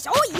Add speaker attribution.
Speaker 1: 小野。